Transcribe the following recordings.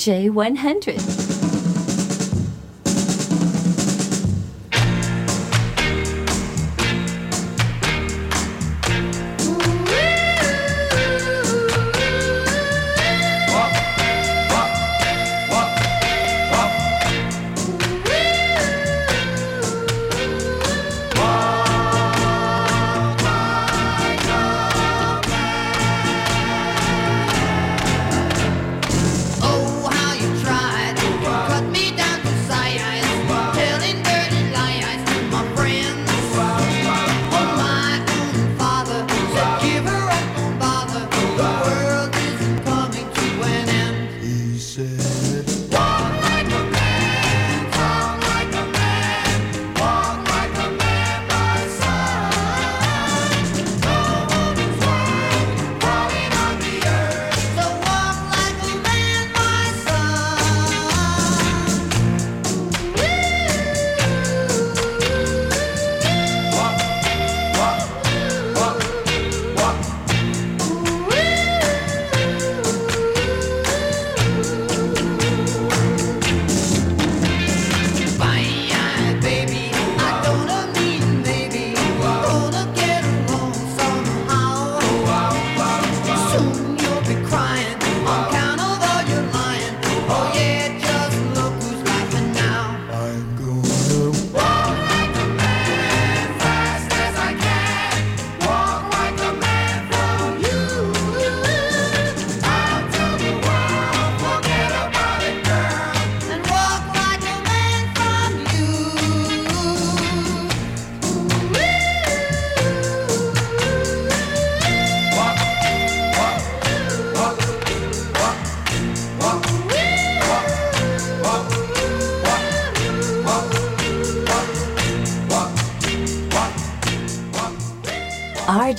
RJ100.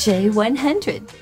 RJ100.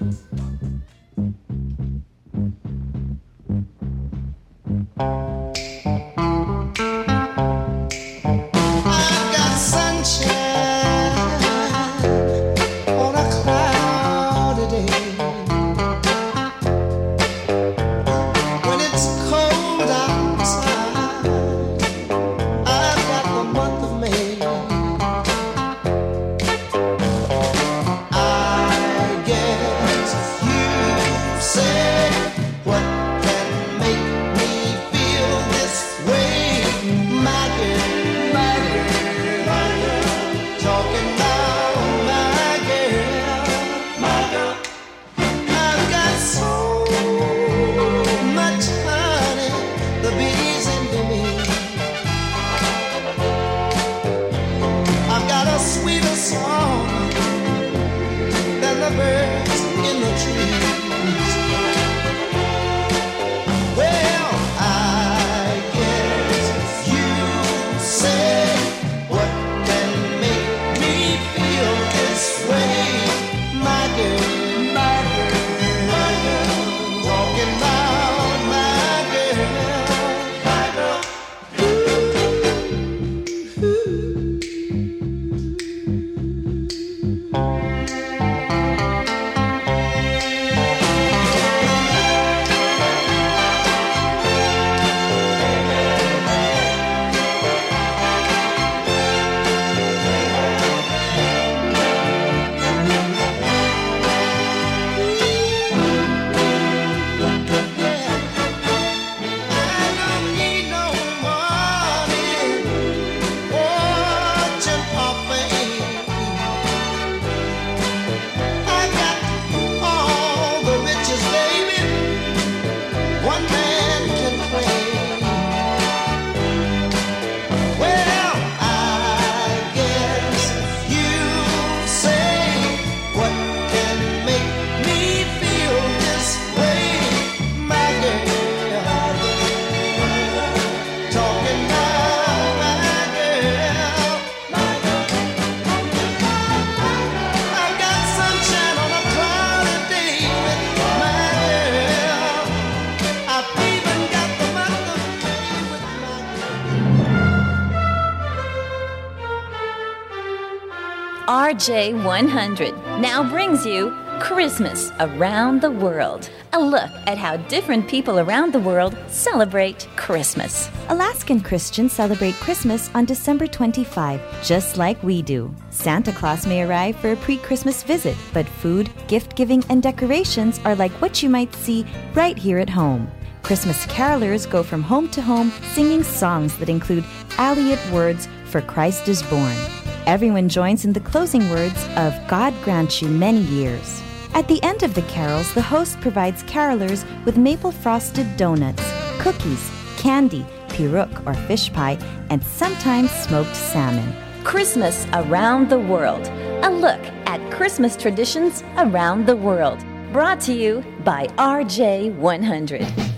J100 now brings you Christmas Around the World, a look at how different people around the world celebrate Christmas. Alaskan Christians celebrate Christmas on December 25, just like we do. Santa Claus may arrive for a pre Christmas visit, but food, gift giving, and decorations are like what you might see right here at home. Christmas carolers go from home to home singing songs that include Aleut words for Christ is born. Everyone joins in the closing words of God grant you many years. At the end of the carols, the host provides carolers with maple frosted donuts, cookies, candy, piruk or fish pie, and sometimes smoked salmon. Christmas around the world. A look at Christmas traditions around the world. Brought to you by RJ100.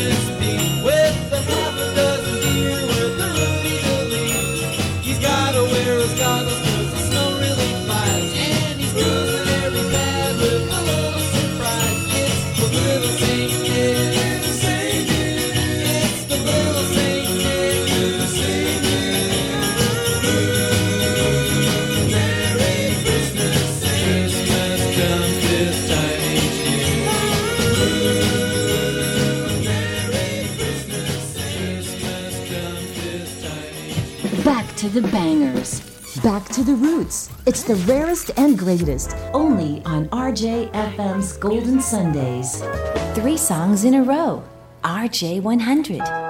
is the bangers. Back to the roots. It's the rarest and greatest, only on RJFM's Golden Sundays. Three songs in a row. RJ100.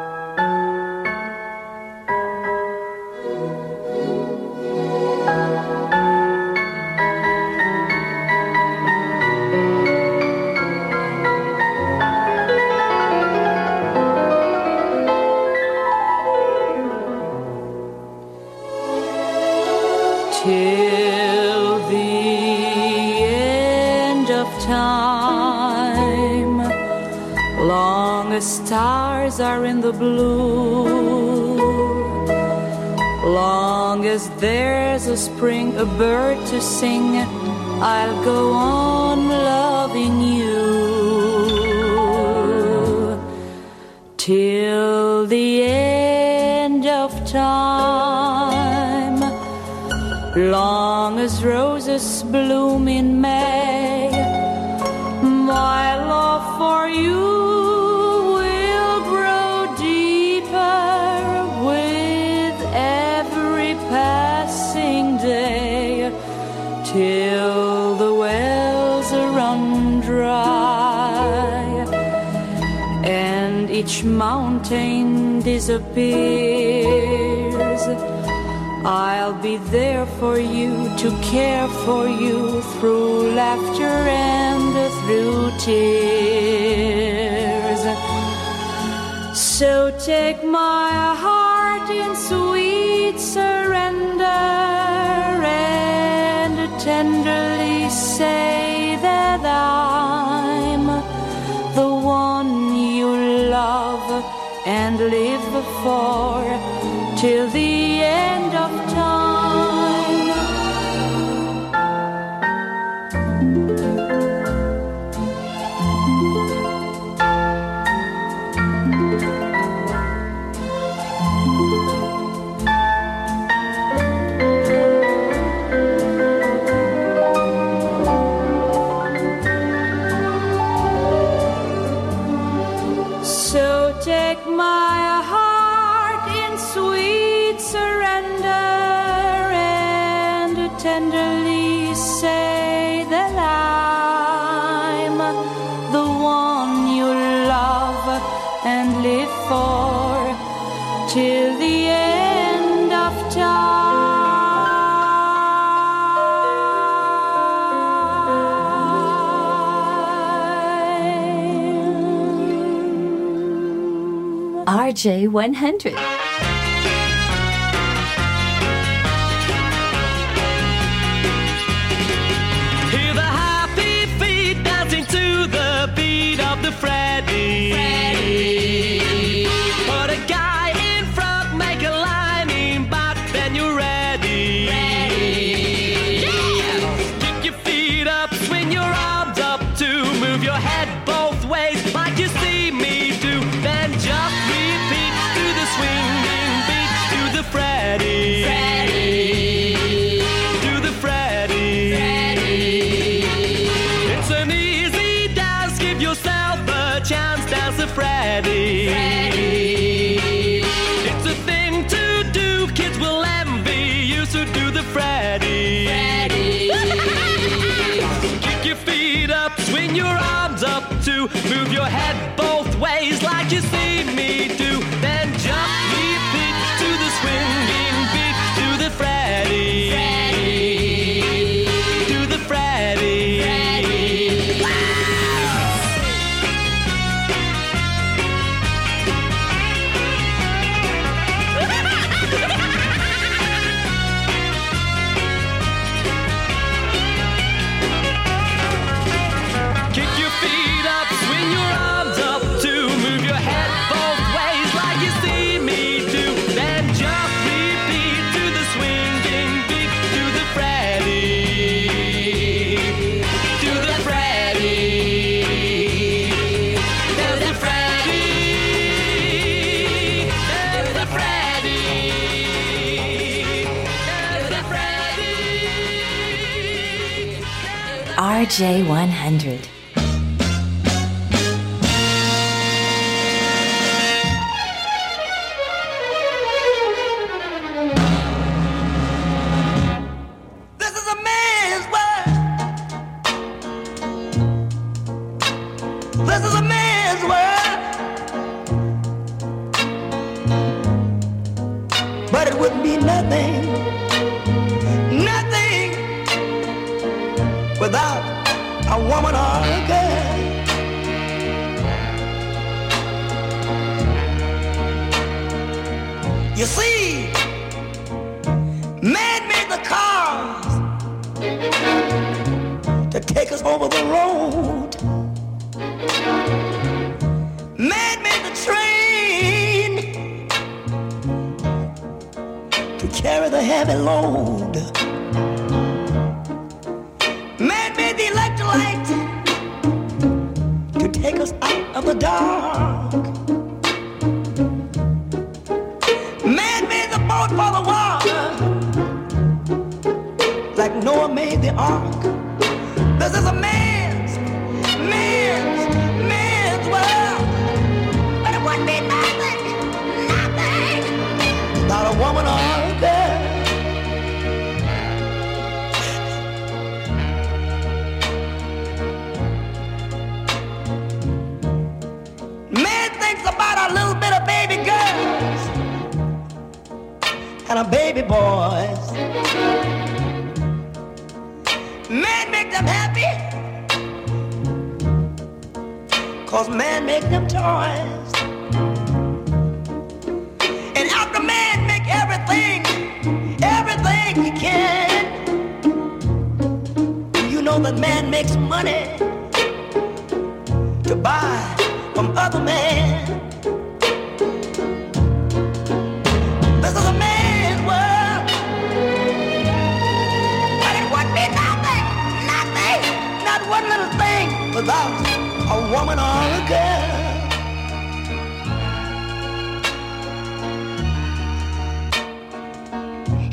RJ100. RJ100.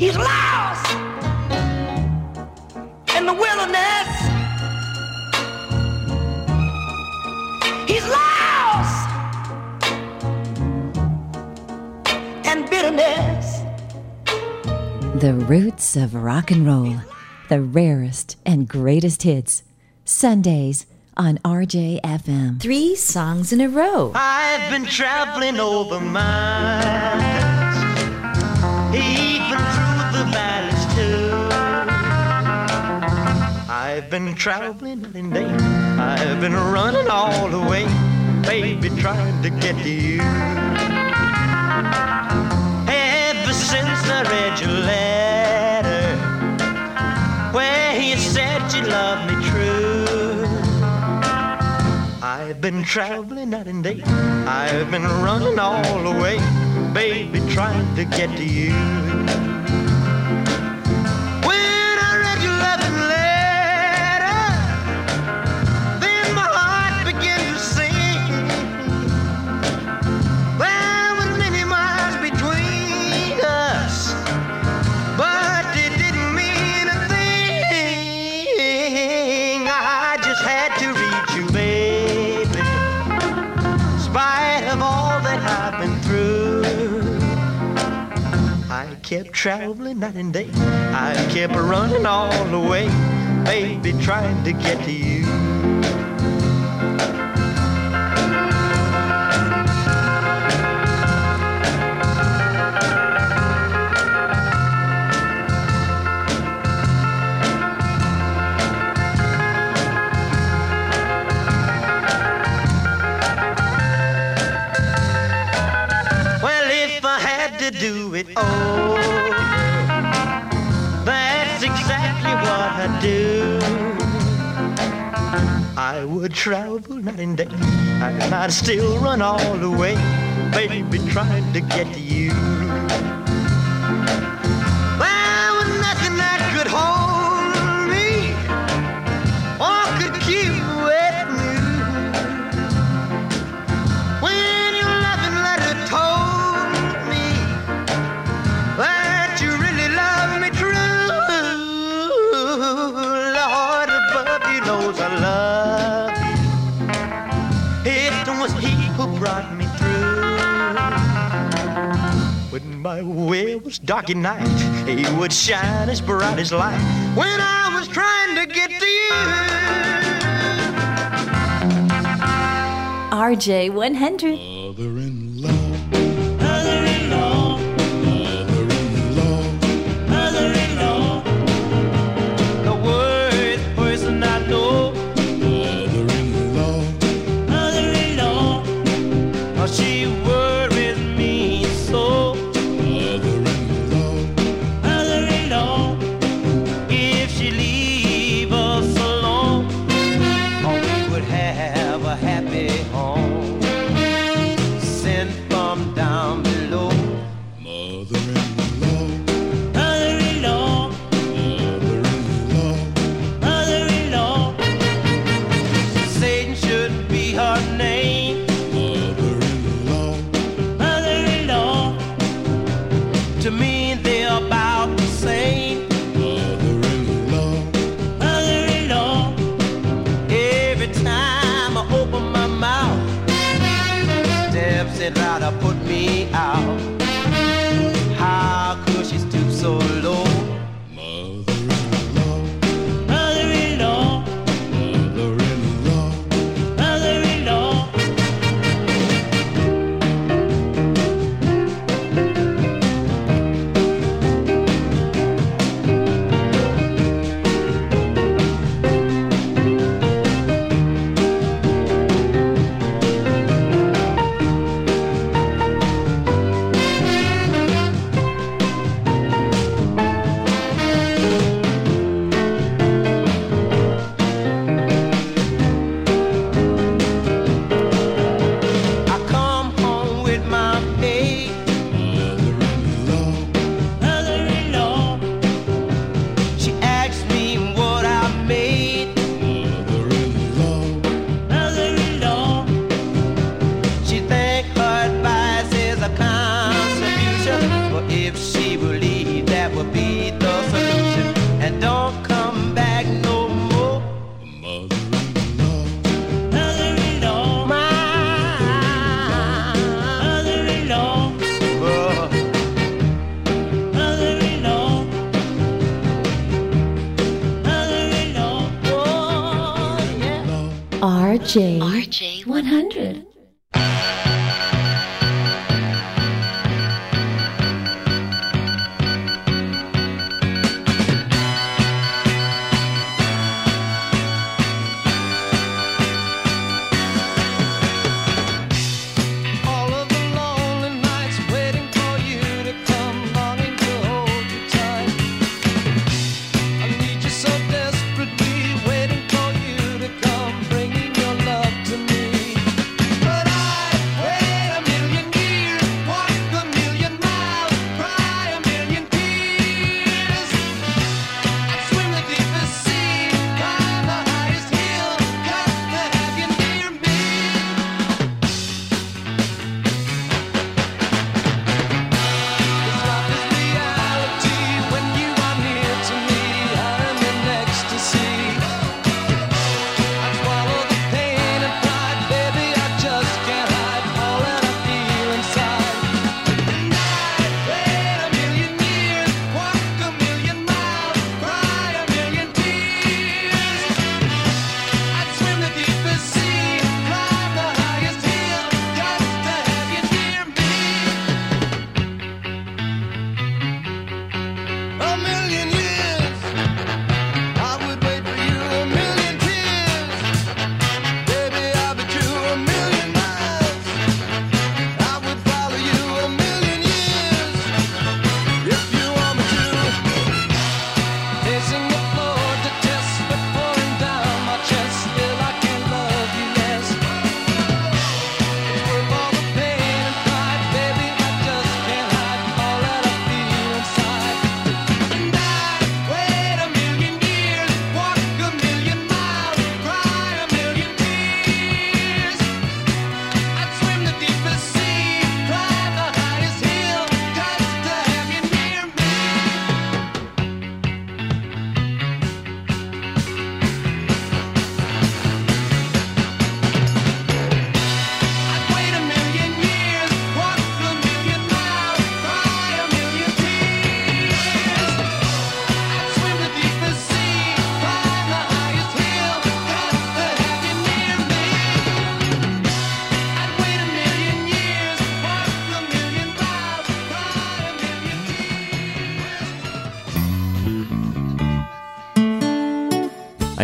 He's lost in the wilderness. He's lost and bitterness. The roots of rock and roll, the rarest and greatest hits. Sundays on RJFM. Three songs in a row. I've been traveling over miles. I've been traveling and day. I've been running all the way, baby, trying to get to you. Ever since I read your letter, where you said you loved me true. I've been traveling night and day. I've been running all the way, baby, trying to get to you. Kept traveling night and day. I kept running all the way, baby, trying to get to you. Do it over, I would travel night and day, I'd still run all the way, baby, trying to get you. My way was dark at night, He would shine as bright as light. When I was trying to get to you. RJ 100. RJ100.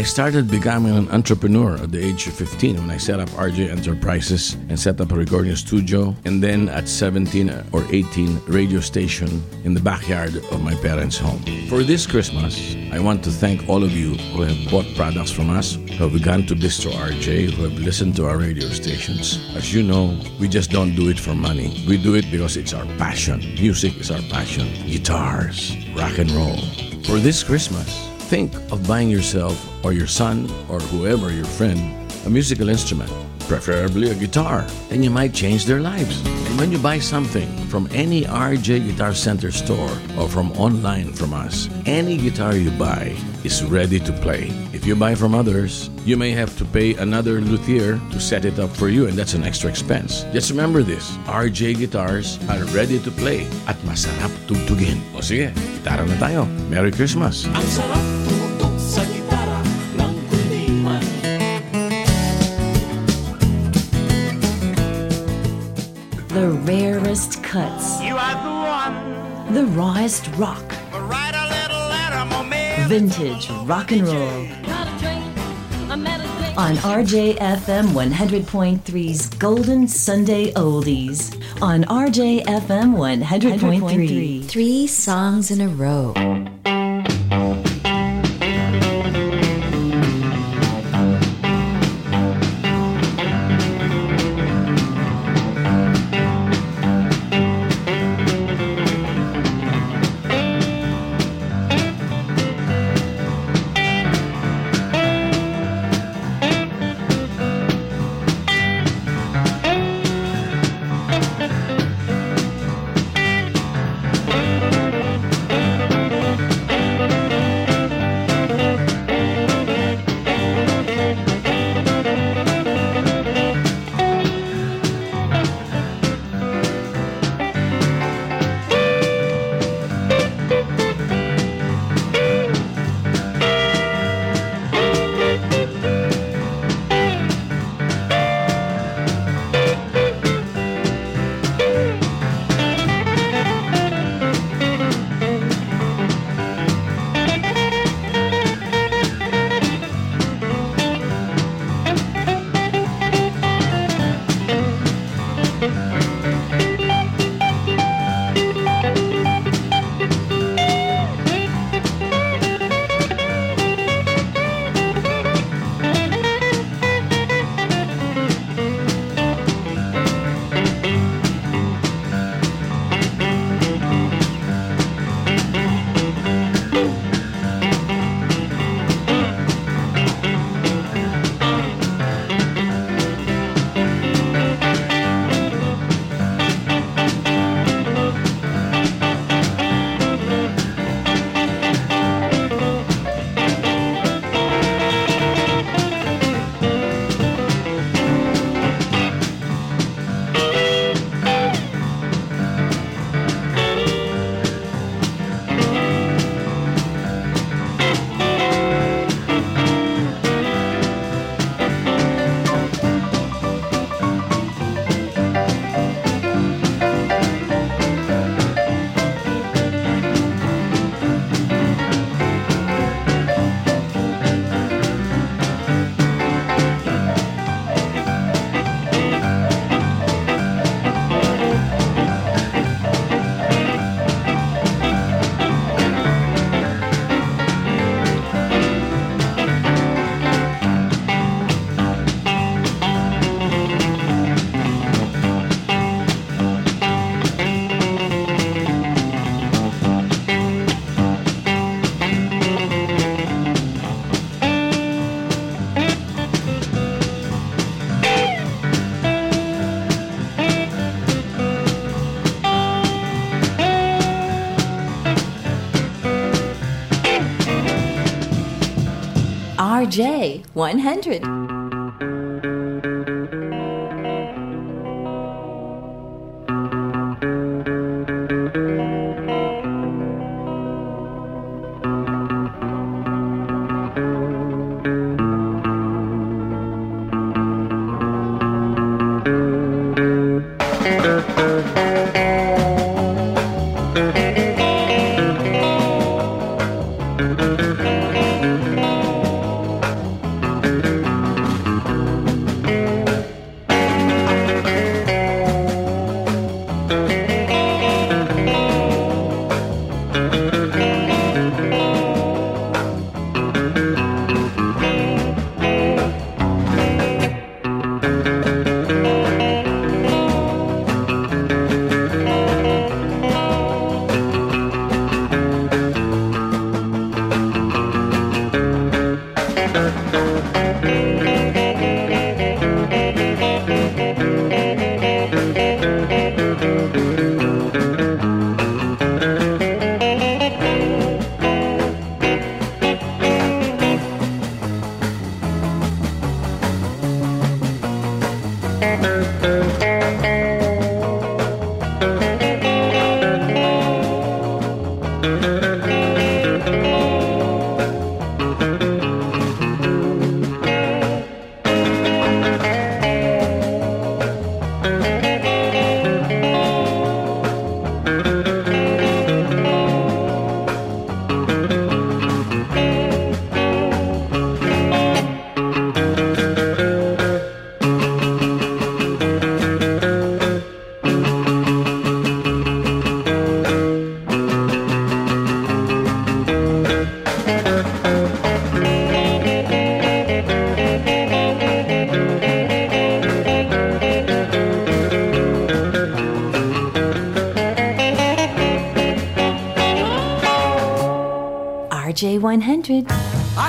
Started becoming an entrepreneur at the age of 15 when I set up RJ Enterprises and set up a recording studio, and then at 17 or 18, radio station in the backyard of my parents' home. For this Christmas, I want to thank all of you who have bought products from us, who have begun to distro RJ, who have listened to our radio stations. As you know, we just don't do it for money. We do it because it's our passion. Music is our passion. Guitars, rock and roll. For this Christmas, think of buying yourself or your son or whoever your friend a musical instrument, preferably a guitar, and you might change their lives. And when you buy something from any RJ Guitar Center store or from online from us, any guitar you buy is ready to play. If you buy from others, you may have to pay another luthier to set it up for you, and that's an extra expense. Just remember this RJ guitars are ready to play at masarap tugtugin. O sige, gitara na tayo. Merry Christmas! Ang sarap tumutok sa rarest cuts. You are the one. The rawest rock. Write a little letter, my man. Vintage rock and roll. On RJFM 100.3's Golden Sunday Oldies. On RJFM 100.3. Three songs in a row. RJ 100.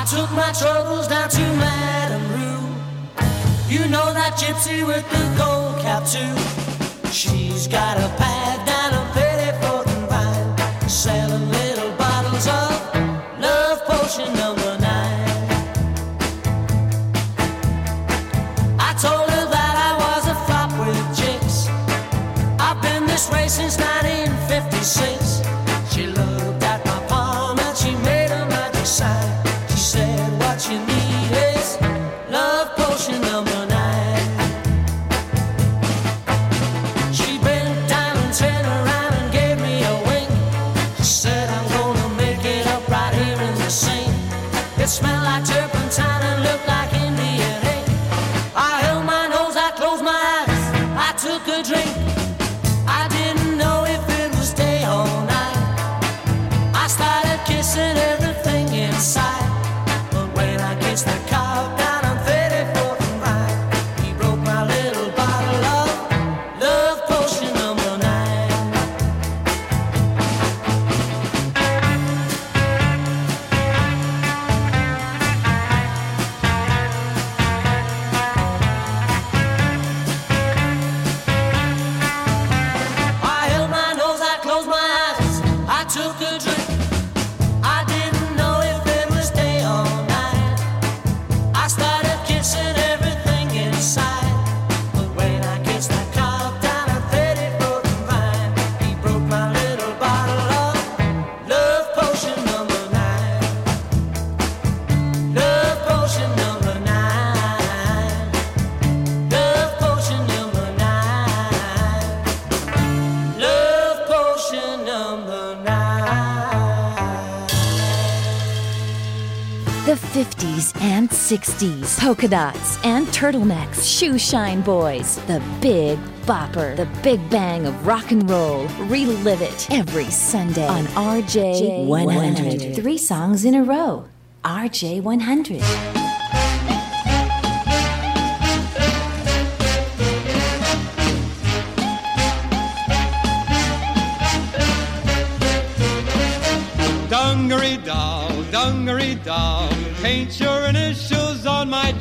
took my troubles down. 60s, polka dots, and turtlenecks, shoe shine boys, the big bopper, the big bang of rock and roll. Relive it every Sunday on RJ100. Three songs in a row. RJ100.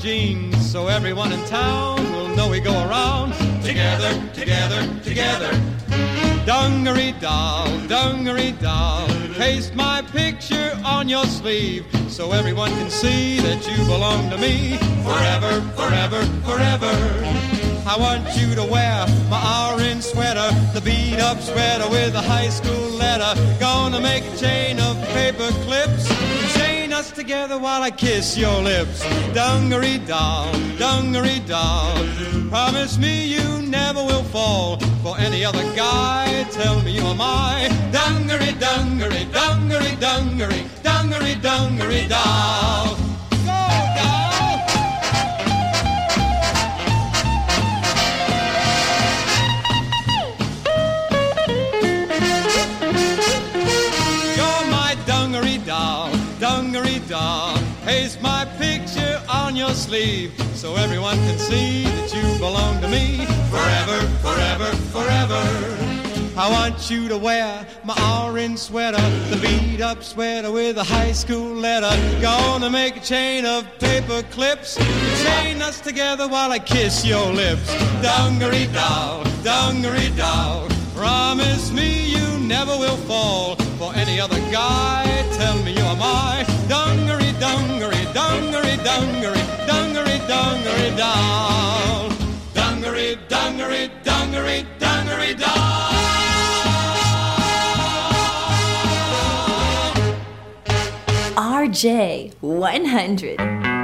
jeans so everyone in town will know we go around together, together, together. Dungaree doll, dungaree doll, paste my picture on your sleeve so everyone can see that you belong to me forever, forever, forever. I want you to wear my orange sweater, the beat up sweater with the high school letter. Gonna make a chain of paper clips us together while I kiss your lips. Dungaree doll, dungaree doll, promise me you never will fall for any other guy. Tell me you are my dungaree, dungaree, dungaree, dungaree, dungaree, dungaree doll. Sleeve so everyone can see that you belong to me forever, forever, forever. I want you to wear my orange sweater, the beat up sweater with a high school letter. Gonna make a chain of paper clips, chain us together while I kiss your lips. Dungaree doll, dungaree doll, promise me you never will fall for any other guy. Tell me you're my dungaree, dungaree, dungaree, dungaree dungaree doll. Dungaree, dungaree, dungaree, dungaree doll. RJ 100.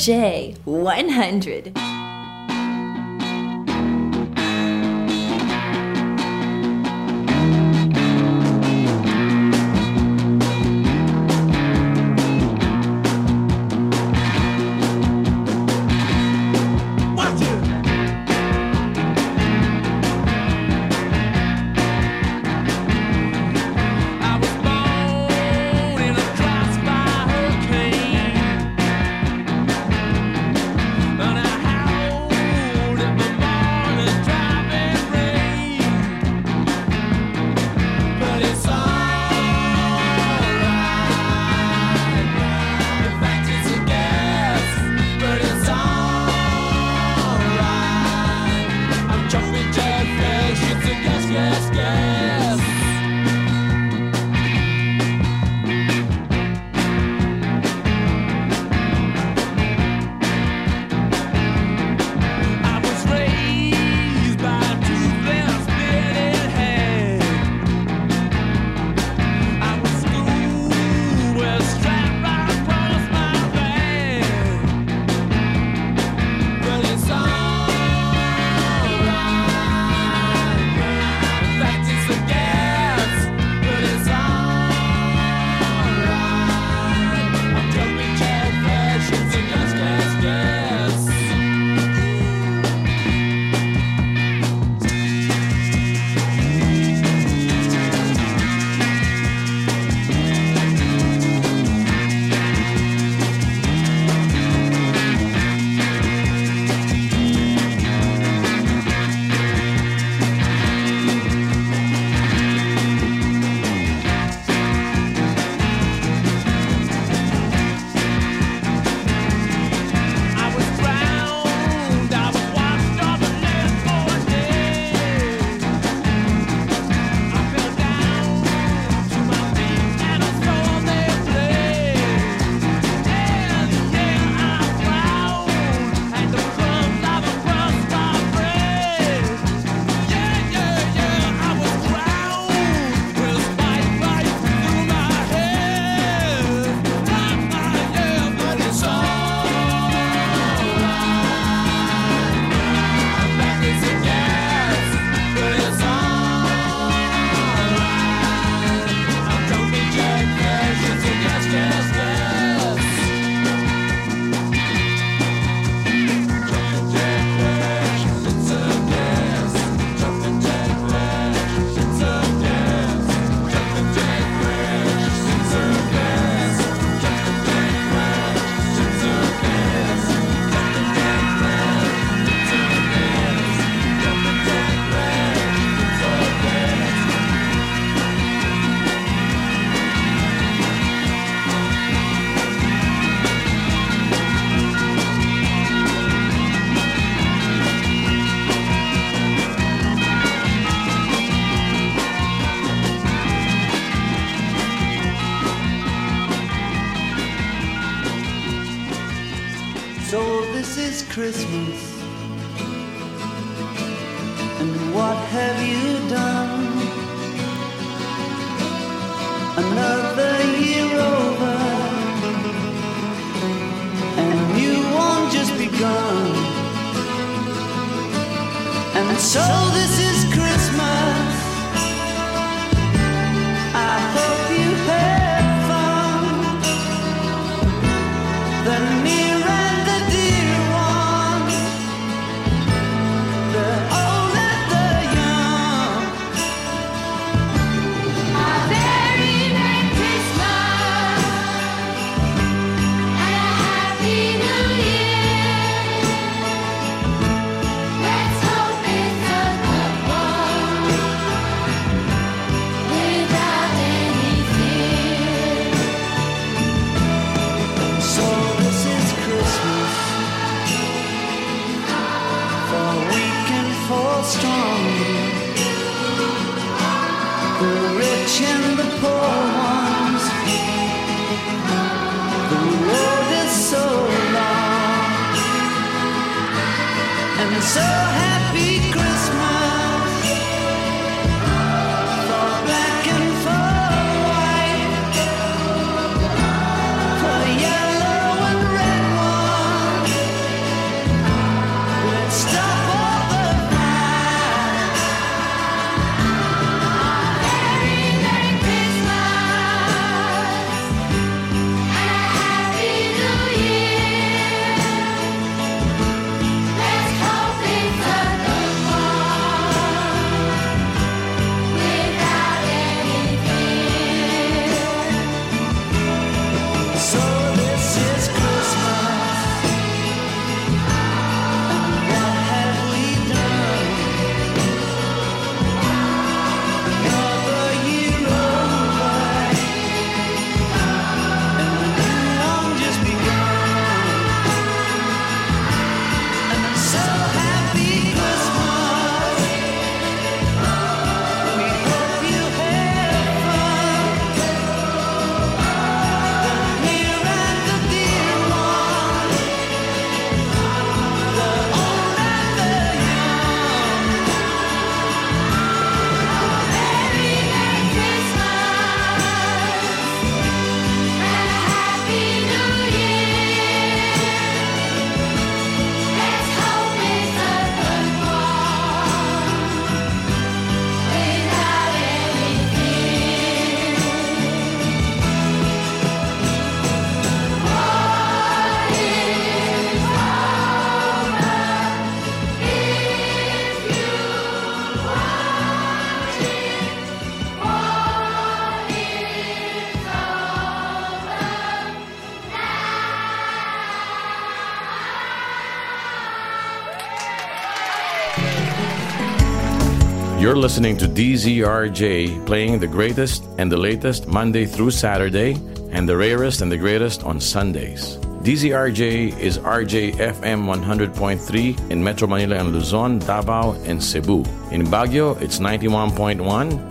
J one hundred. You're listening to DZRJ, playing the greatest and the latest Monday through Saturday, and the rarest and the greatest on Sundays. DZRJ is RJ FM 100.3 in Metro Manila and Luzon, Davao, and Cebu. In Baguio, it's 91.1,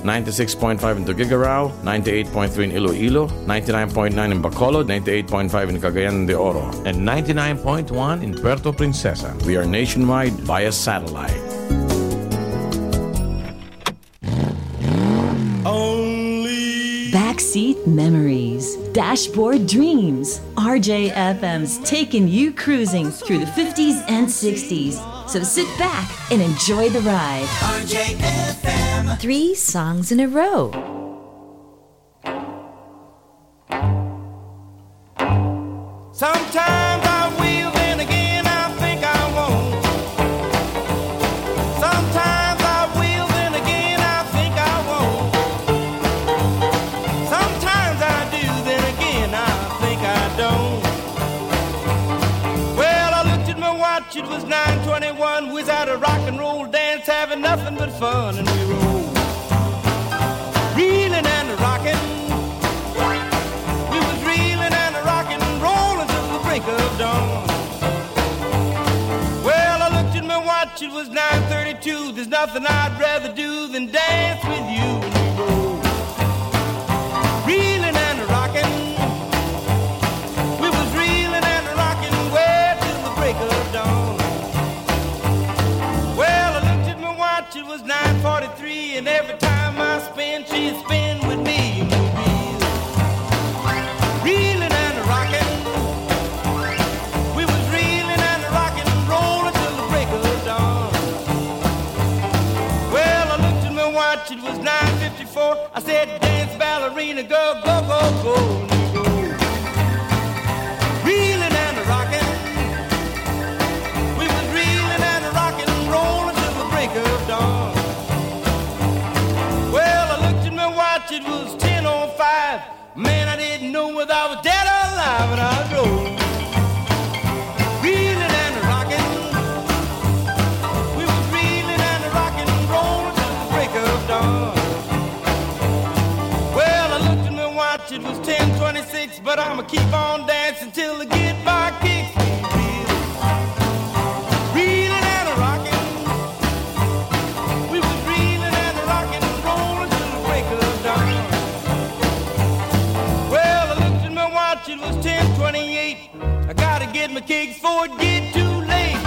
96.5 in Tuguegarao, 98.3 in Iloilo, 99.9 in Bacolod, 98.5 in Cagayan de Oro, and 99.1 in Puerto Princesa. We are nationwide via satellite. memories, dashboard dreams. RJFM's taking you cruising through the 50s and 60s. So sit back and enjoy the ride. RJFM. Three songs in a row. Get my kicks before it get too late.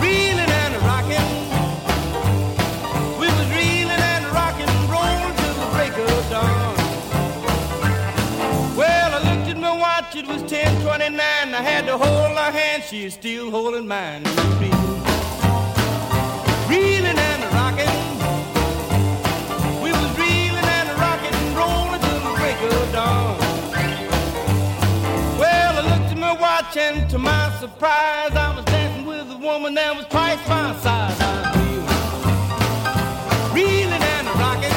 And. We was and the break of dawn. Well, I looked at my watch, it was 10:29. I had to hold her hand, she is still holding mine. Reeling, reeling and rocking. Watch and to my surprise, I was dancing with a woman that was twice my size. I was reeling, reeling and rocking.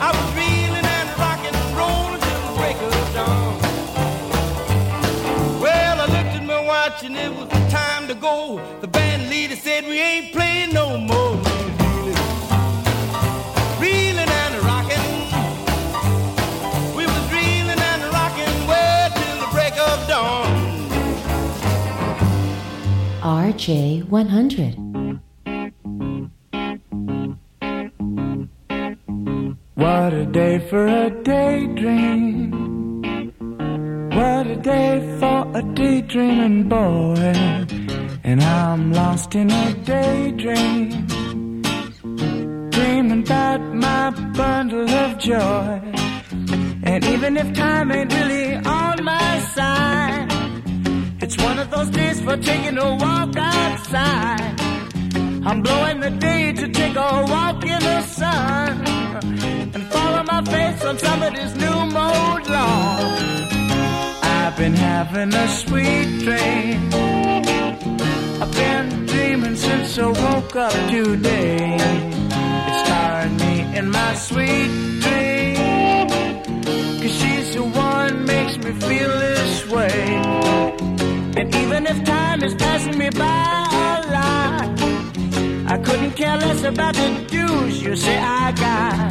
I was reeling and rocking, rolling till the break of dawn. Well, I looked at my watch and it was time to go. The band leader said we ain't playing no more. RJ100. What a day for a daydream. What a day for a daydreaming boy. And I'm lost in a daydream. Dreaming about my bundle of joy. And even if time ain't really on my side, it's one of those days for taking a walk outside. I'm blowing the day to take a walk in the sun and follow my face on somebody's new mode lawn. I've been having a sweet dream. I've been dreaming since I woke up today. It's tiring me in my sweet dream. Cause she's the one makes me feel this way. And even if time is passing me by a lot, I couldn't care less about the dues you say I got.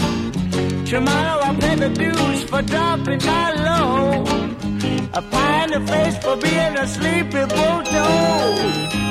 Tomorrow I'll pay the dues for dumping my load. A pie in the face for being a sleepy bulldog.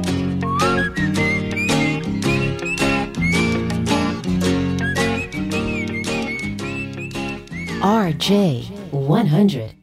RJ100.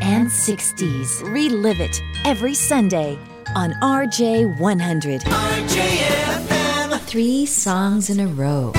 and 60s. Relive it every Sunday on RJ100. RJFM. Three songs in a row.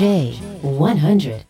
J100.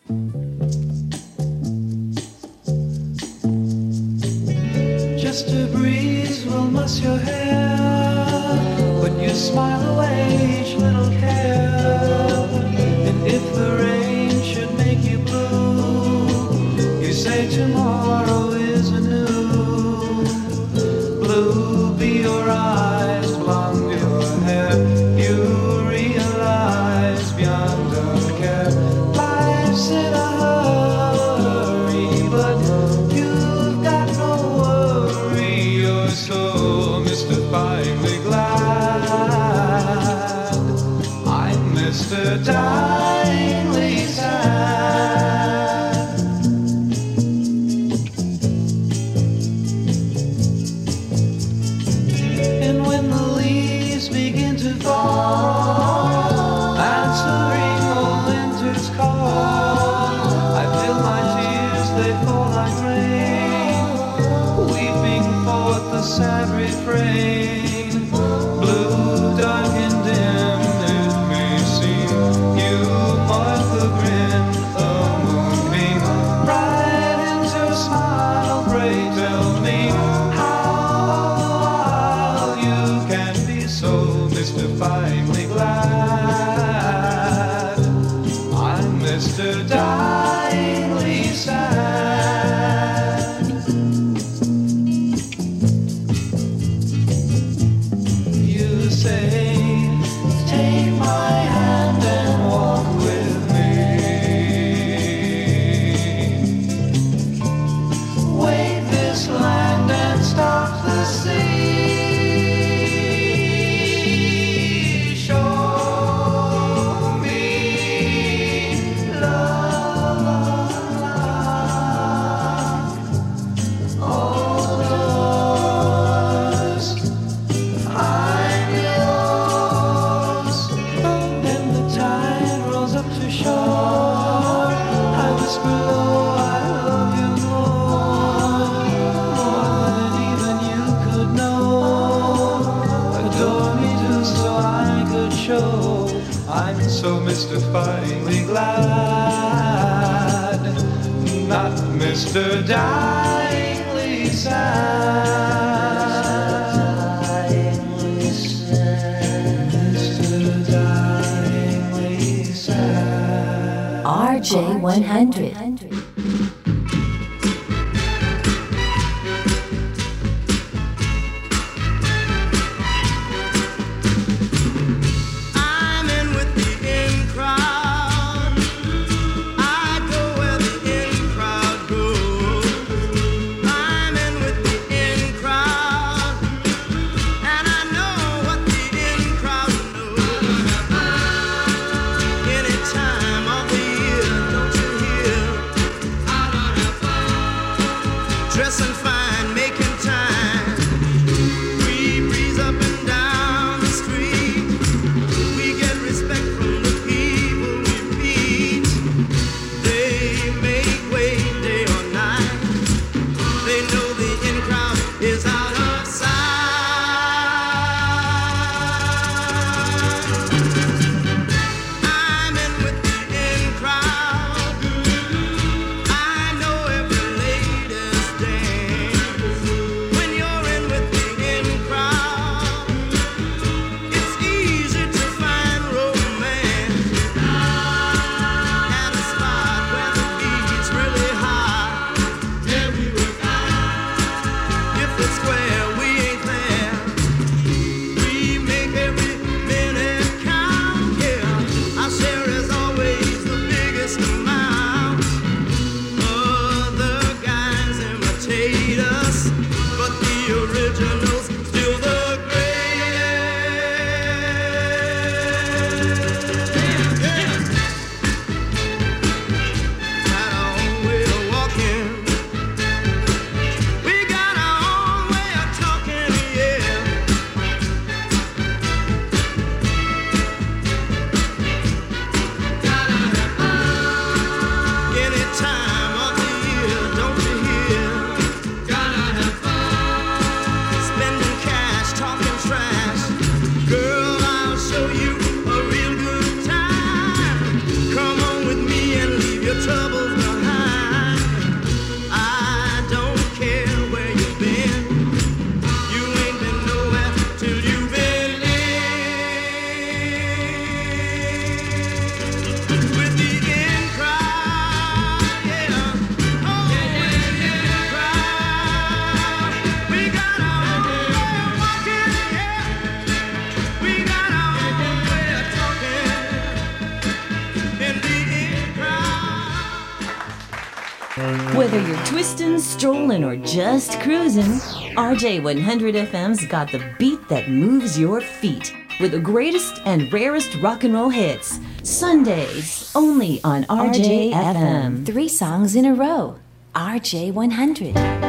strolling, or just cruising, RJ100 FM's got the beat that moves your feet with the greatest and rarest rock and roll hits. Sundays only on RJ FM. Three songs in a row. RJ100.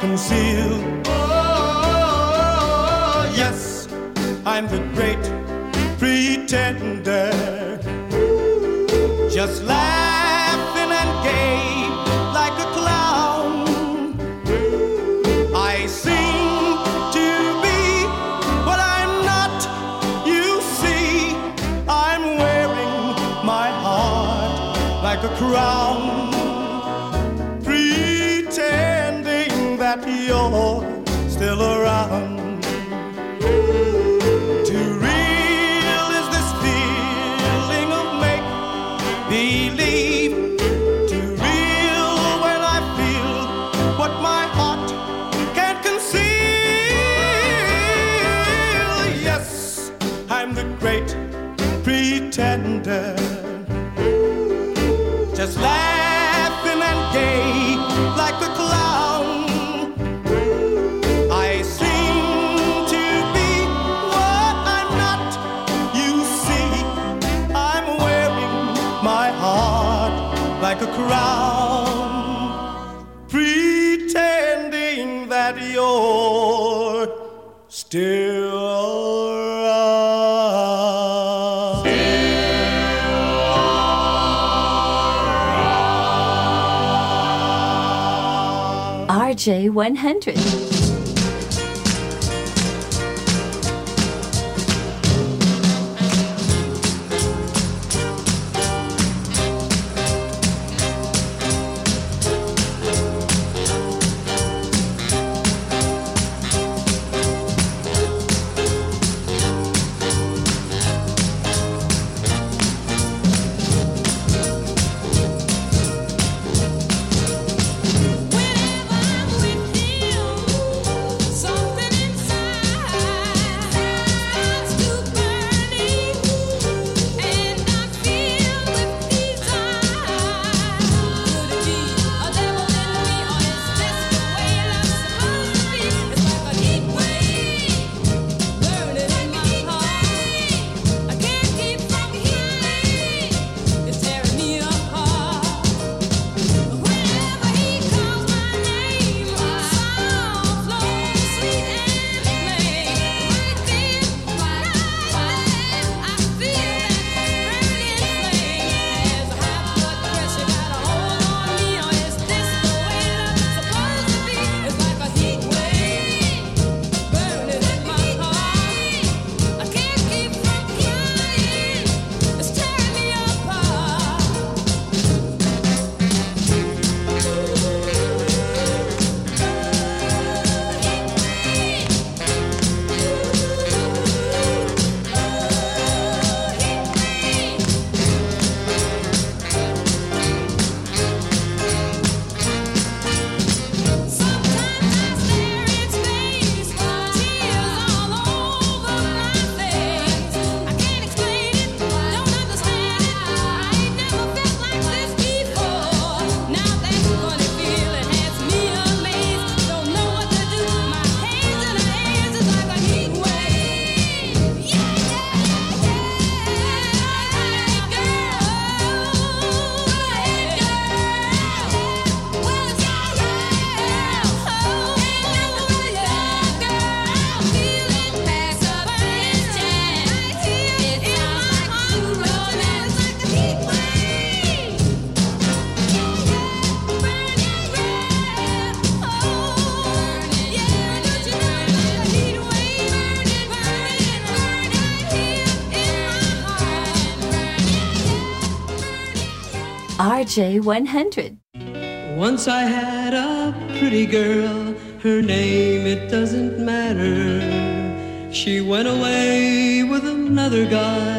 conceal. Oh, yes, I'm the great pretender. Just laughing and gay like a clown. I seem to be what I'm not. You see, I'm wearing my heart like a crown. around J100. RJ100. Once I had a pretty girl, her name it doesn't matter. She went away with another guy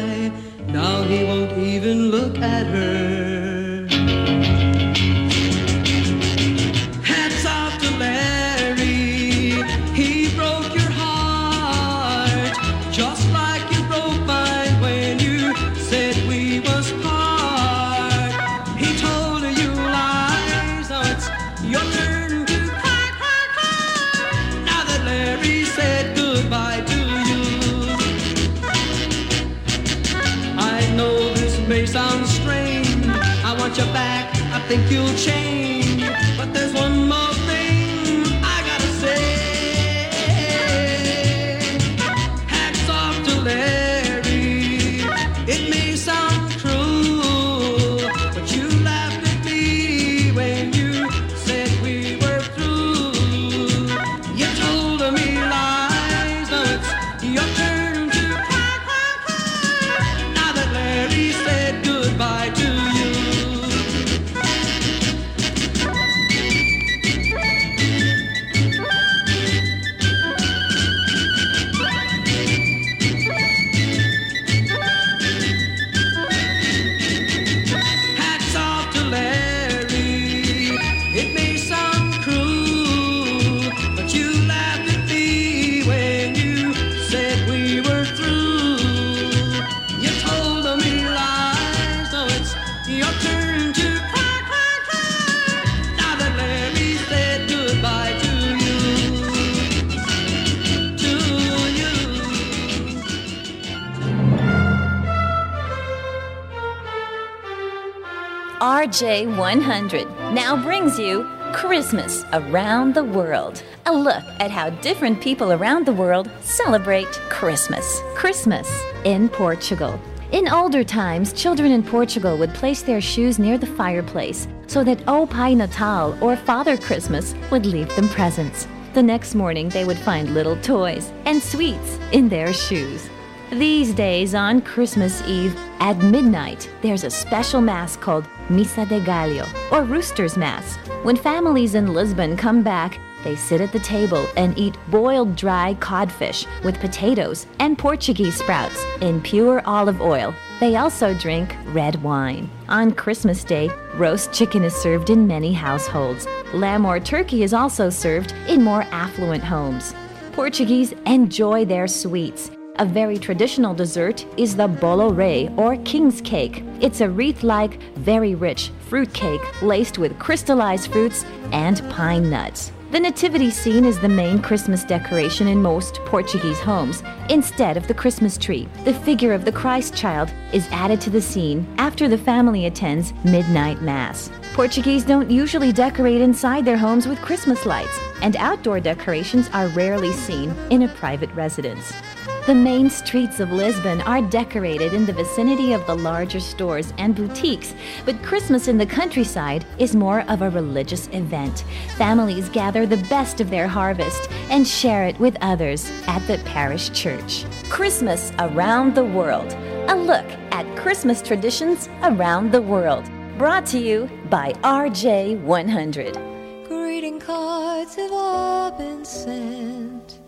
RJ100 now brings you Christmas Around the World. A look at how different people around the world celebrate Christmas. Christmas in Portugal. In older times, children in Portugal would place their shoes near the fireplace so that O Pai Natal or Father Christmas would leave them presents. The next morning, they would find little toys and sweets in their shoes. These days, on Christmas Eve, at midnight, there's a special mass called Missa de Gallo, or Rooster's Mass. When families in Lisbon come back, they sit at the table and eat boiled dry codfish with potatoes and Portuguese sprouts in pure olive oil. They also drink red wine. On Christmas Day, roast chicken is served in many households. Lamb or turkey is also served in more affluent homes. Portuguese enjoy their sweets. A very traditional dessert is the bolo rei or king's cake. It's a wreath-like, very rich fruit cake laced with crystallized fruits and pine nuts. The nativity scene is the main Christmas decoration in most Portuguese homes. Instead of the Christmas tree, the figure of the Christ child is added to the scene after the family attends midnight mass. Portuguese don't usually decorate inside their homes with Christmas lights, and outdoor decorations are rarely seen in a private residence. The main streets of Lisbon are decorated in the vicinity of the larger stores and boutiques, but Christmas in the countryside is more of a religious event. Families gather the best of their harvest and share it with others at the parish church. Christmas around the world. A look at Christmas traditions around the world. Brought to you by RJ100. Greeting cards have all been sent.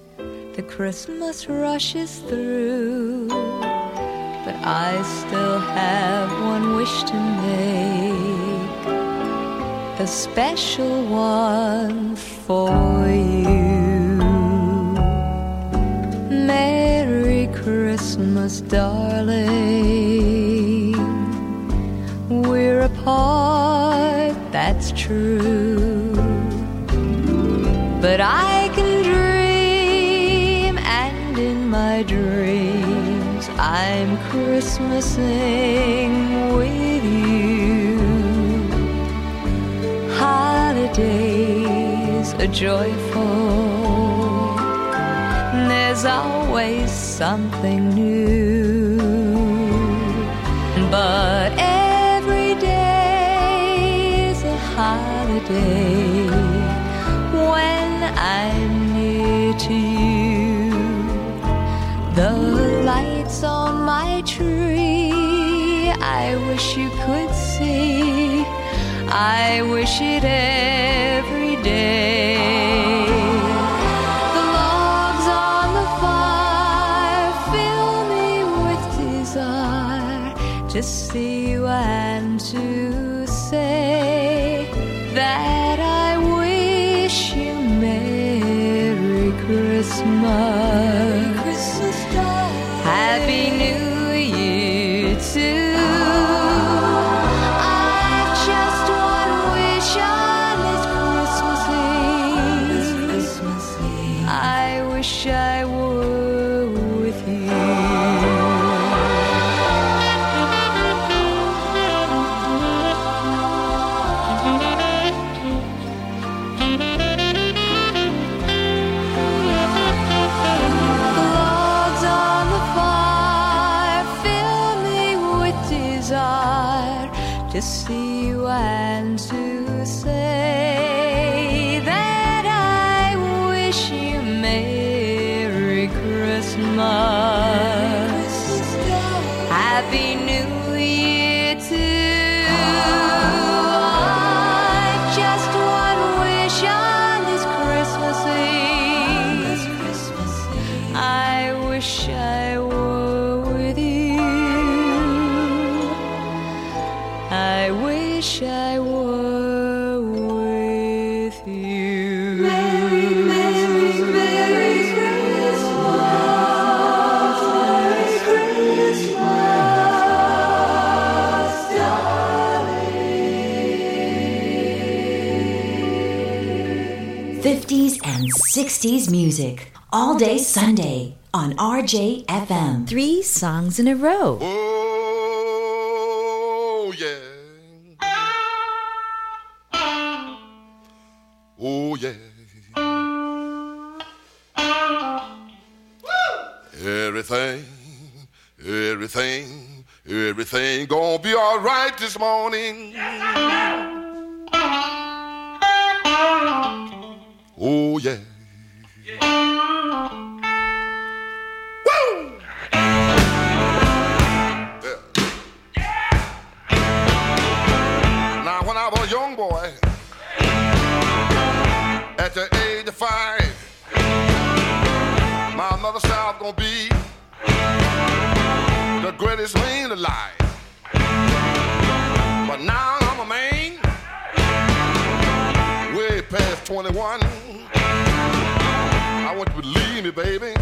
The Christmas rushes through. But I still have one wish to make. A special one for you. Merry Christmas, darling. We're apart, that's true. But I I'm Christmasing with you. Holidays are joyful, there's always something new. But every day is a holiday when I'm near to you. On my tree, I wish you could see. I wish it every day. The logs on the fire fill me with desire to see you and to say that I wish you Merry Christmas. 60s music all day Sunday on RJFM. Three songs in a row. Oh, yeah. Oh, yeah. Everything, everything, everything gonna be all right this morning. Oh, yeah. really seem to lie. But now I'm a man, way past 21. I want you to believe me, baby.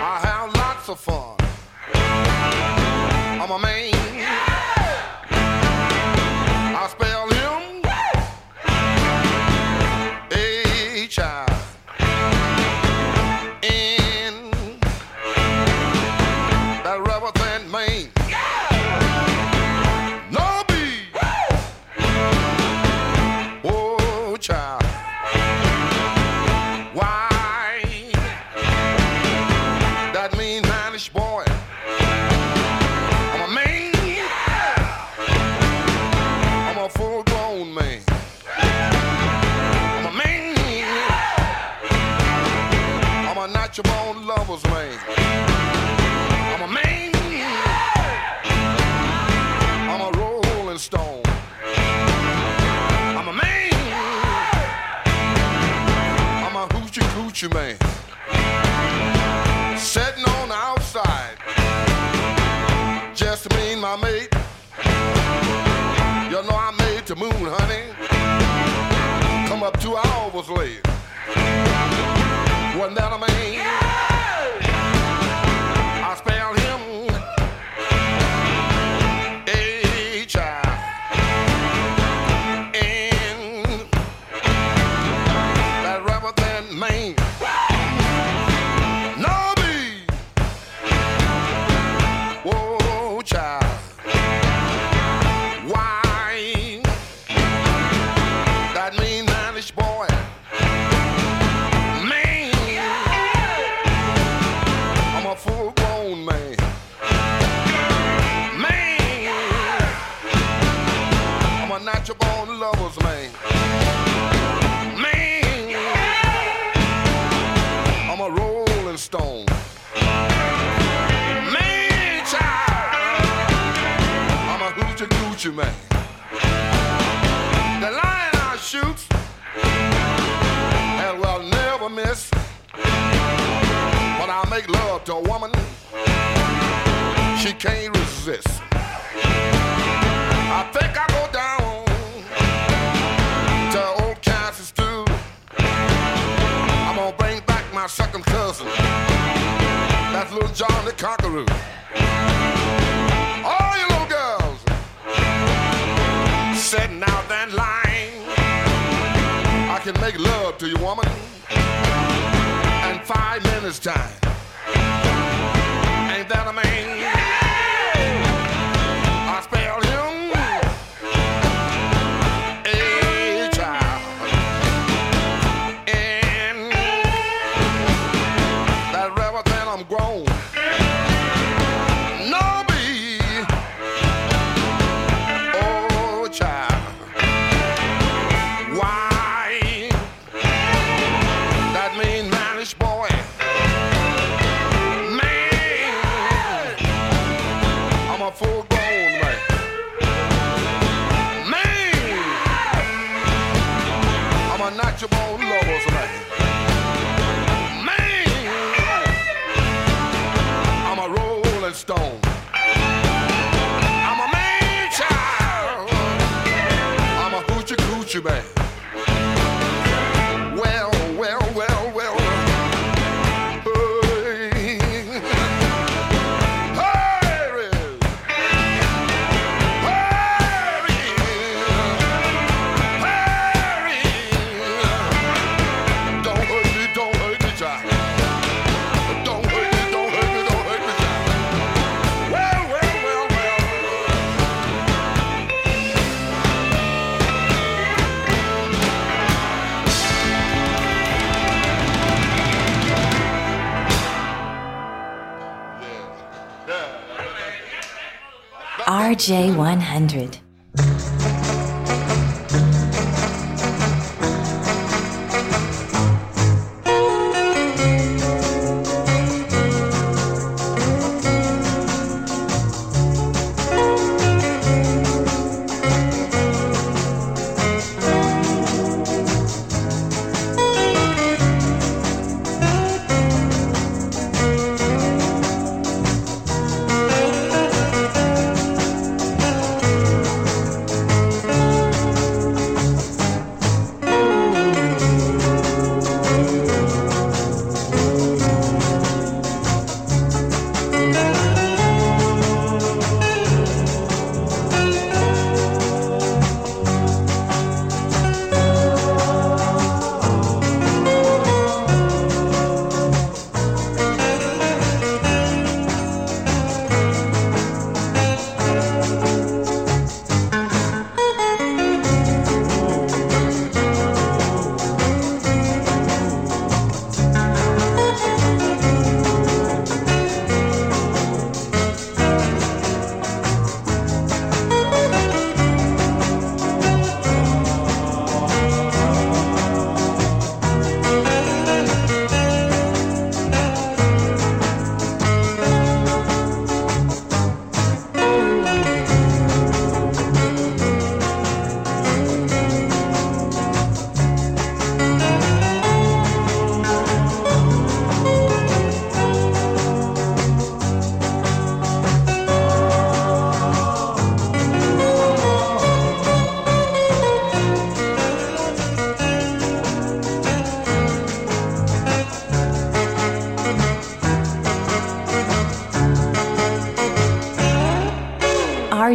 I have lots of fun. You man. you, man. The lion I shoot and will never miss. When I make love to a woman, she can't resist. I think I go down to old Kansas too. I'm gonna bring back my second cousin. That's little John the Conqueroo. to your woman. And five minutes time. Archibald lovers. J100.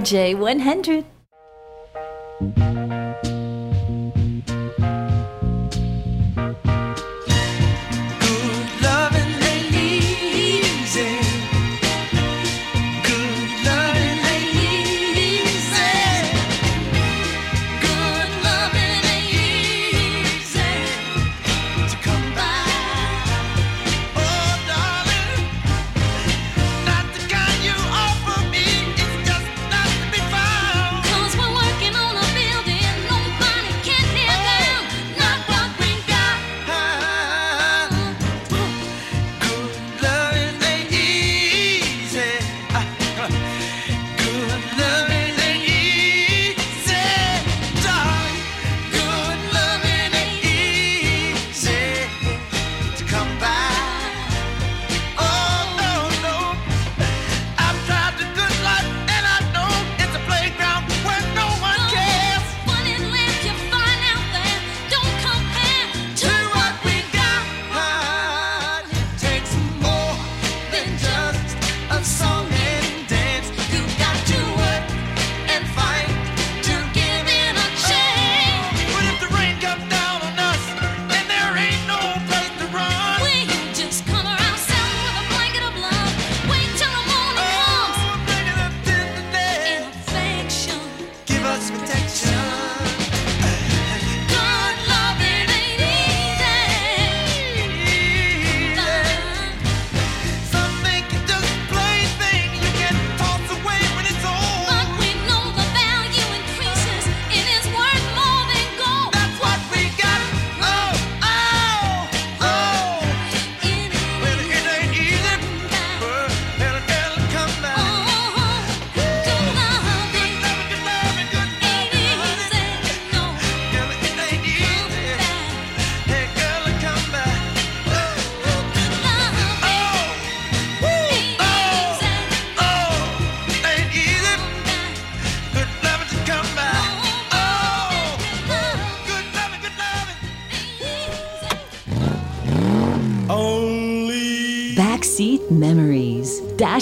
RJ100.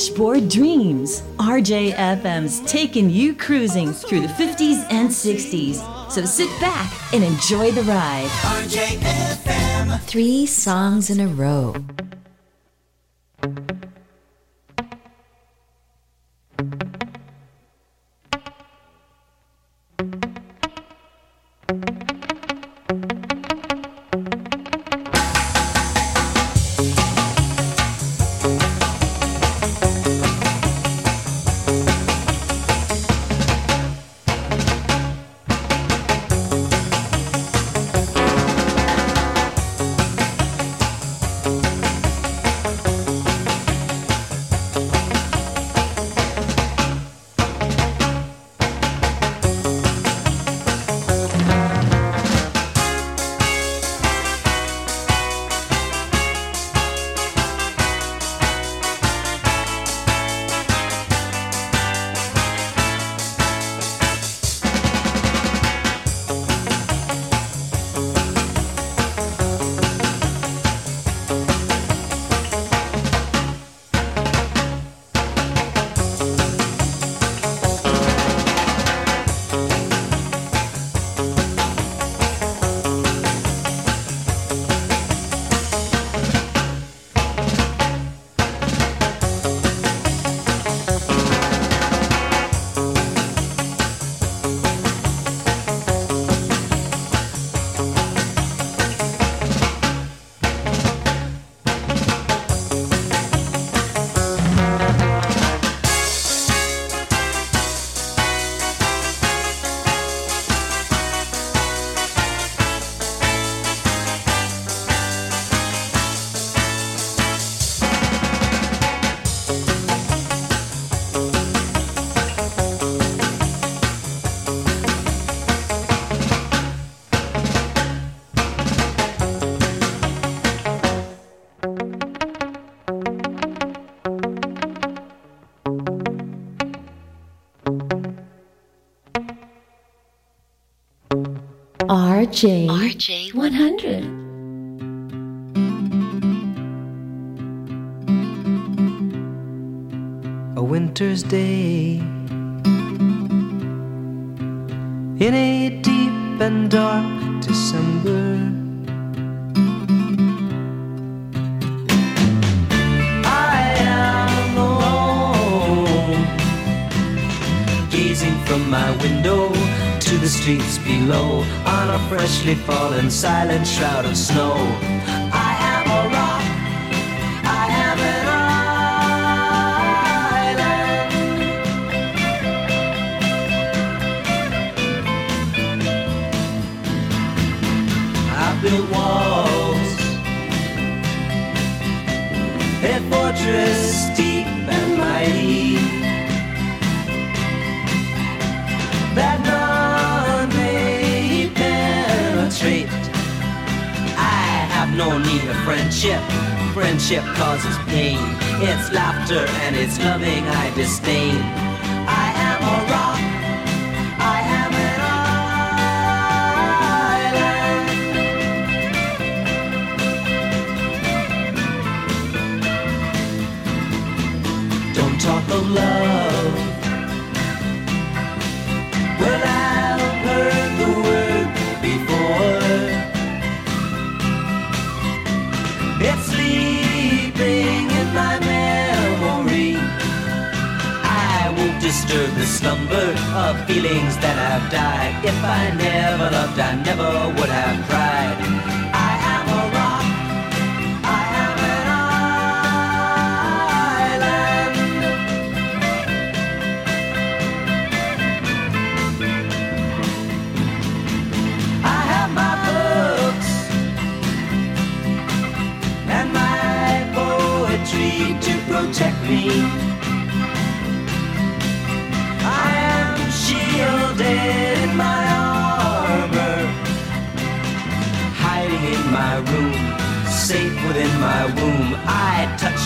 Dashboard Dreams, RJFM's taking you cruising through the 50s and 60s. So sit back and enjoy the ride. RJFM. Three songs in a row. RJ, RJ 100. A winter's day in a deep and dark December. my window the streets below on a freshly fallen silent shroud of snow. no need of friendship. Friendship causes pain. It's laughter and it's loving I disdain. feelings that have died. If I never loved, I never would have cried.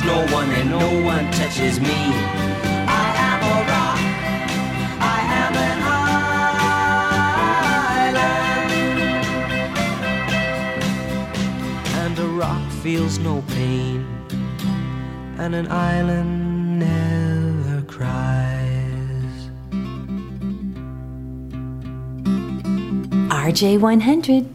no one and no one touches me. I am a rock. I am an island. And a rock feels no pain. And an island never cries. RJ100.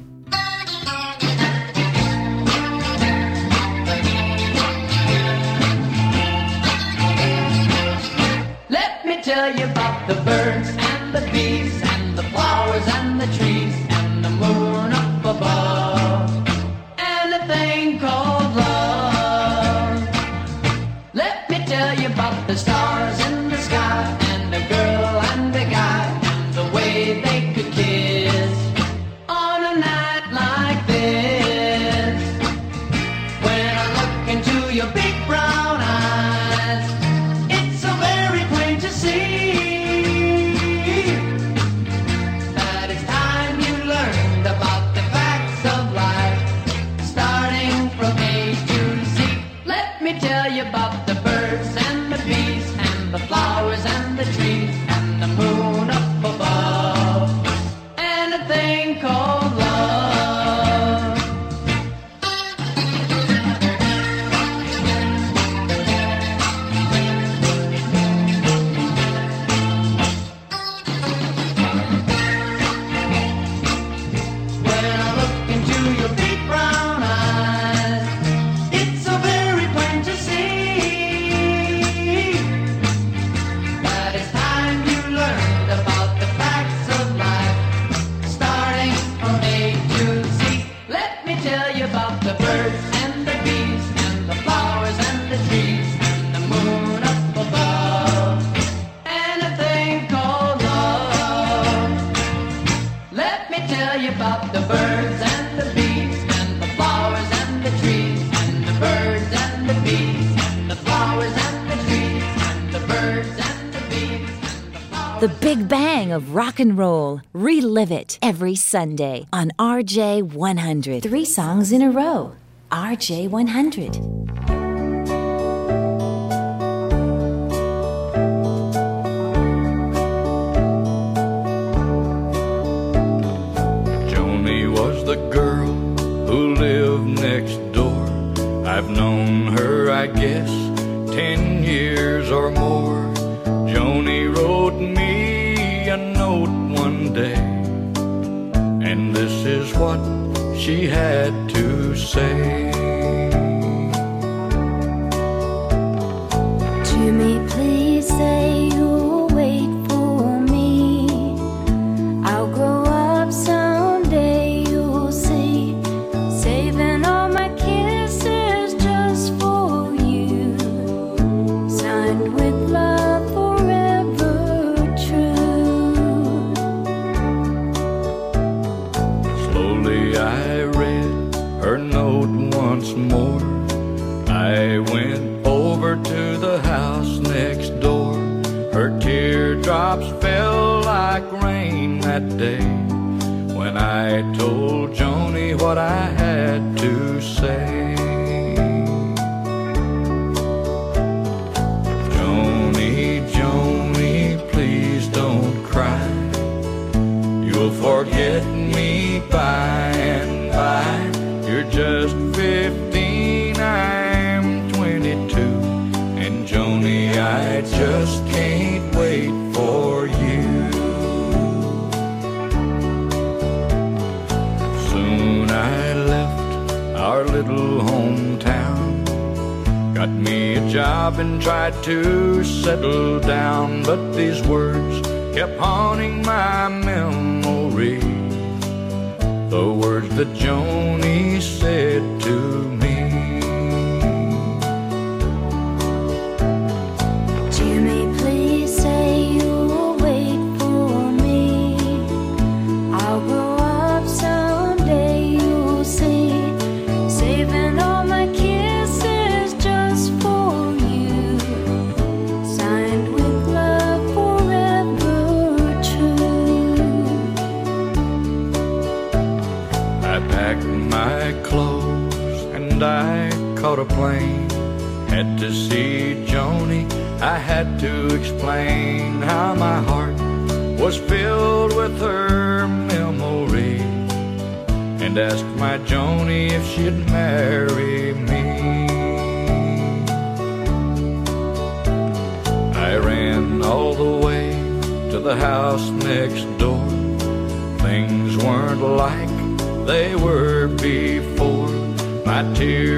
and roll. Relive it every Sunday on RJ100. Three songs in a row. RJ100.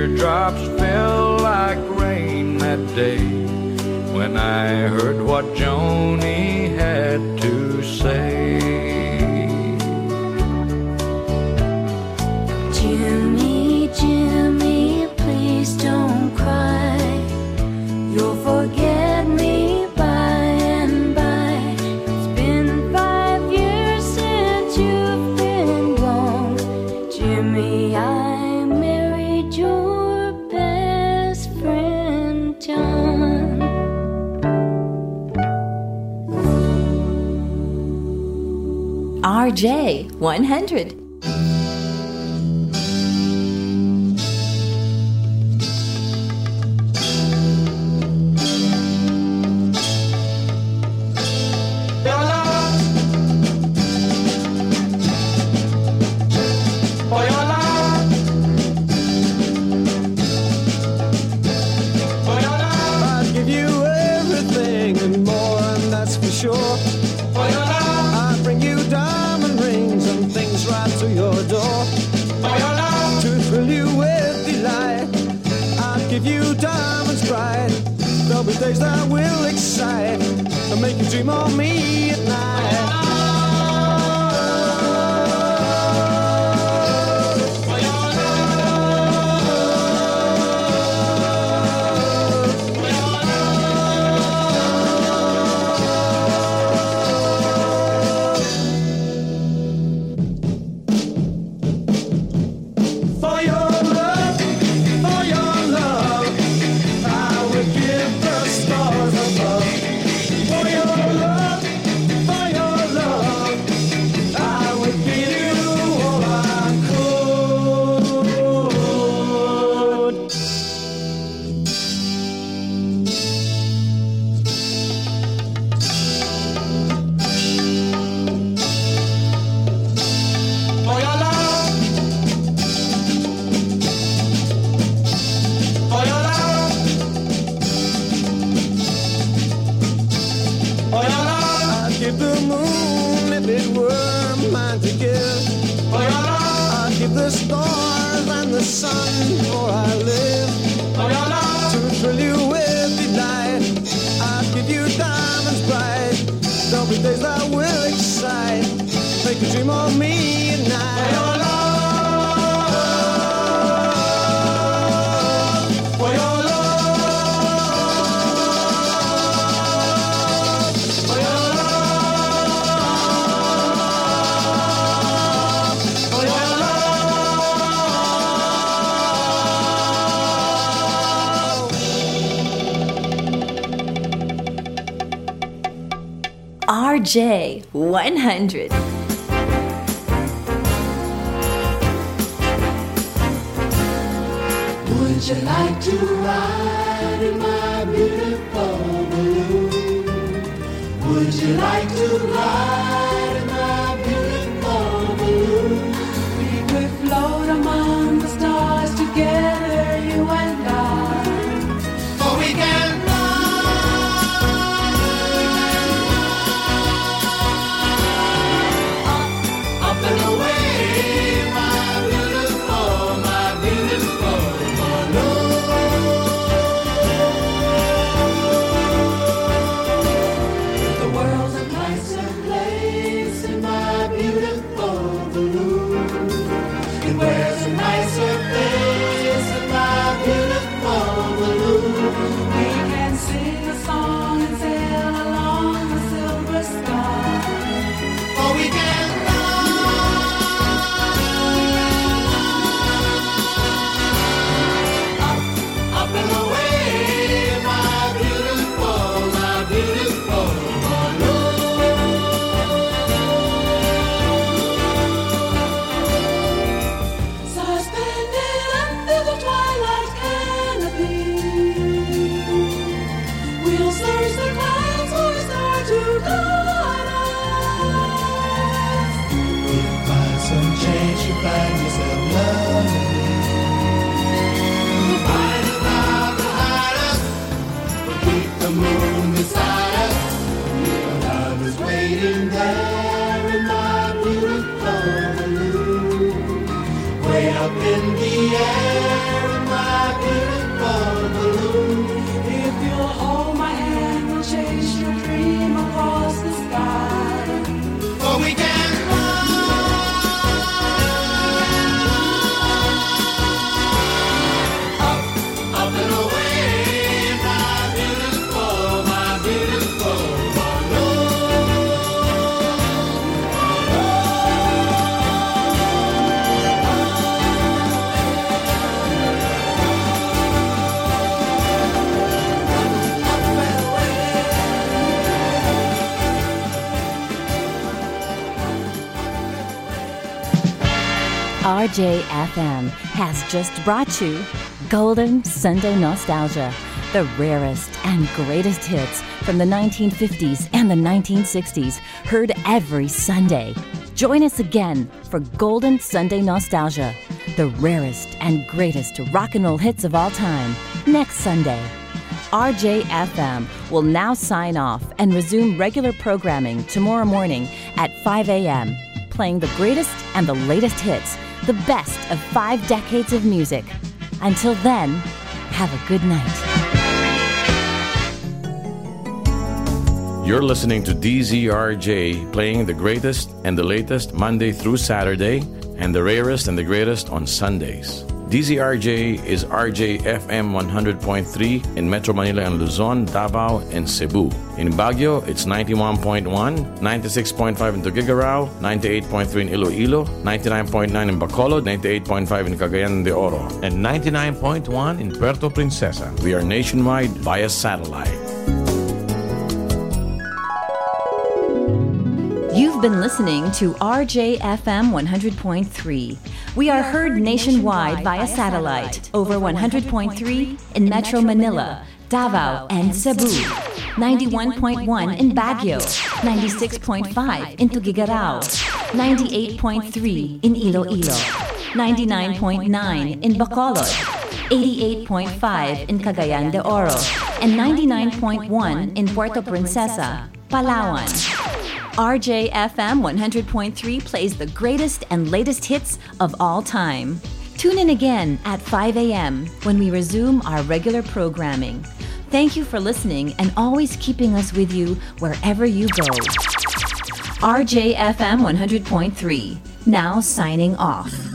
teardrops fell like rain that day when I heard what Joni had to say. RJ100. shame on me. RJ 100. Would you like to ride in my beautiful balloon? Would you like to ride RJFM has just brought you Golden Sunday Nostalgia, the rarest and greatest hits from the 1950s and the 1960s, heard every Sunday. Join us again for Golden Sunday Nostalgia, the rarest and greatest rock and roll hits of all time, next Sunday. RJFM will now sign off and resume regular programming tomorrow morning at 5 a.m., playing the greatest and the latest hits, the best of five decades of music. Until then, have a good night. You're listening to DZRJ playing the greatest and the latest Monday through Saturday and the rarest and the greatest on Sundays. DZRJ is RJ FM 100.3 in Metro Manila and Luzon, Davao, and Cebu. In Baguio, it's 91.1, 96.5 in Tuguegarao, 98.3 in Iloilo, 99.9 in Bacolod, 98.5 in Cagayan de Oro, and 99.1 in Puerto Princesa. We are nationwide via satellite. Been listening to RJFM 100.3. We are heard nationwide via satellite over 100.3 in Metro Manila, Davao, and Cebu. 91.1 in Baguio, 96.5 in Tuguegarao, 98.3 in Iloilo, 99.9 in Bacolod, 88.5 in Cagayan de Oro, and 99.1 in Puerto Princesa, Palawan. RJFM 100.3 plays the greatest and latest hits of all time. Tune in again at 5 a.m. when we resume our regular programming. Thank you for listening and always keeping us with you wherever you go. RJFM 100.3, now signing off.